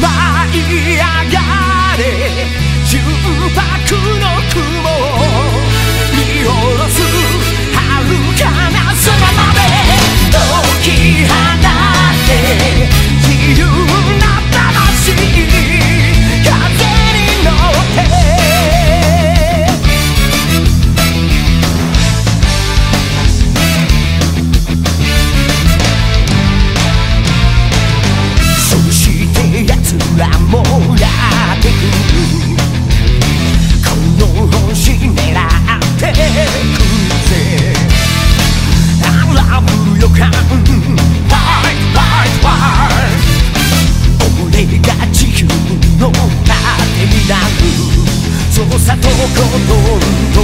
舞い上がるそうさと心